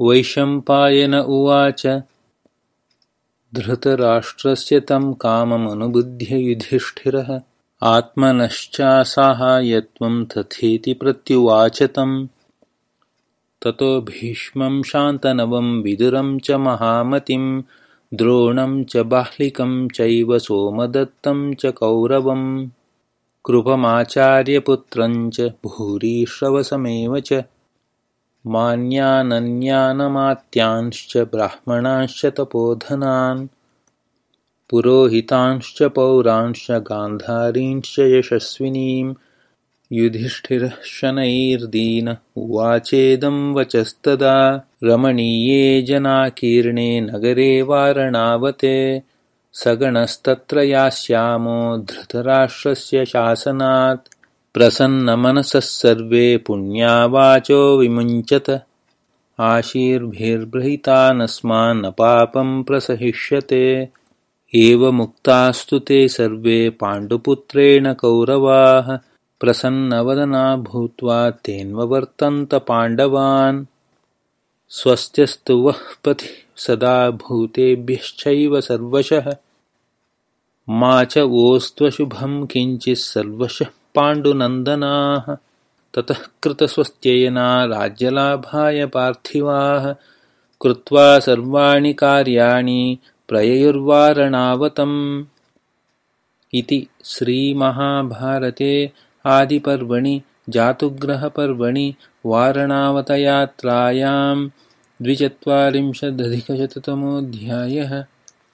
वैशम्पायन उवाच। धृतराष्ट्रस्य तं काममनुबुध्य युधिष्ठिरः आत्मनश्चासाहाय्यत्वं तथेति प्रत्युवाच तम् ततो भीष्मं शान्तनवं विदुरं च महामतिं द्रोणं च बाह्लिकं चैव सोमदत्तं च कौरवम्। कृपमाचार्यपुत्रं च भूरिश्रवसमेव च मान्यानन्यानमात्यांश्च ब्राह्मणांश्च तपोधनान् पुरोहितांश्च पौरांश्च गान्धारींश्च यशस्विनीं युधिष्ठिरः शनैर्दीन उवाचेदं वचस्तदा रमणीये जनाकीर्णे नगरे वारणावते सगणस्तत्र यास्यामो धृतराष्ट्रस्य शासनात् प्रसन्नमनसः सर्वे पुण्यावाचो विमुञ्चत। आशीर्भिर्बृहितानस्मान्न पापं प्रसहिष्यते एवमुक्तास्तु ते सर्वे पाण्डुपुत्रेण कौरवाः। प्रसन्नवदना भूत्वा तेन्ववर्तन्त पाण्डवान्। स्वस्त्यस्तु वः पथि सदा भूतेभ्यश्चैव सर्वशः। मा च वोस्त्वशुभं किञ्चित् सर्वशः पाण्डुनन्दनाः ततः कृतस्वस्त्ययना राज्यलाभाय पार्थिवाः कृत्वा सर्वाणि कार्याणि प्रययुर्वारणावतम् इति श्रीमहाभारते आदिपर्वणि जातुग्रहपर्वणि वारणावतयात्रायां द्विचत्वारिंशदधिकशततमोऽध्यायः